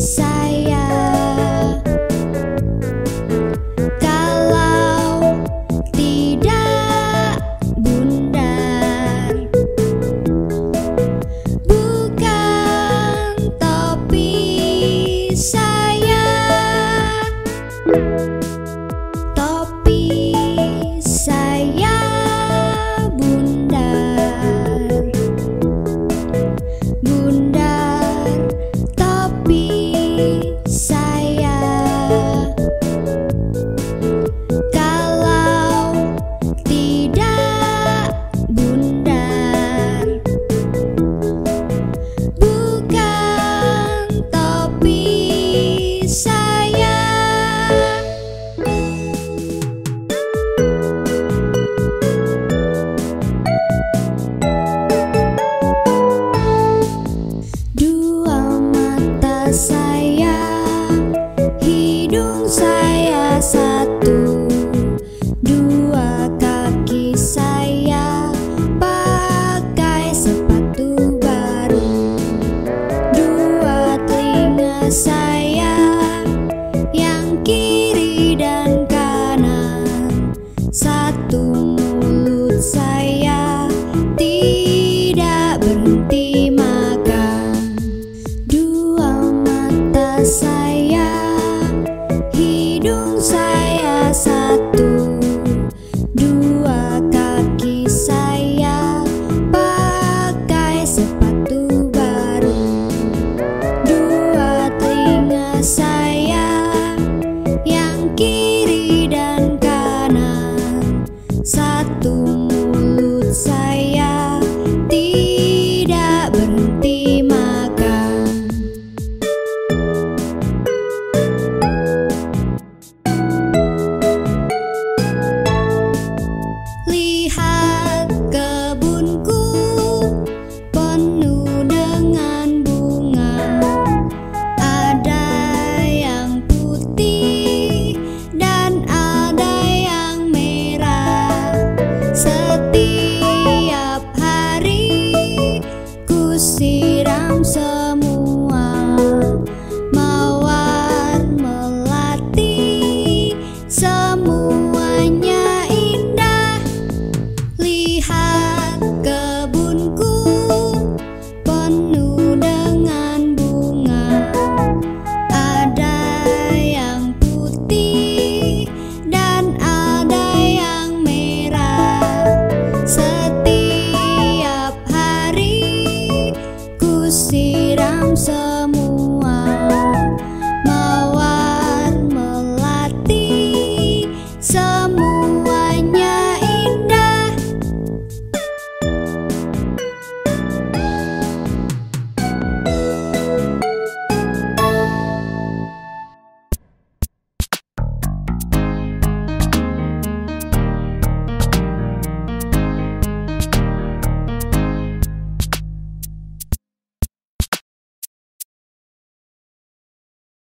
side. side.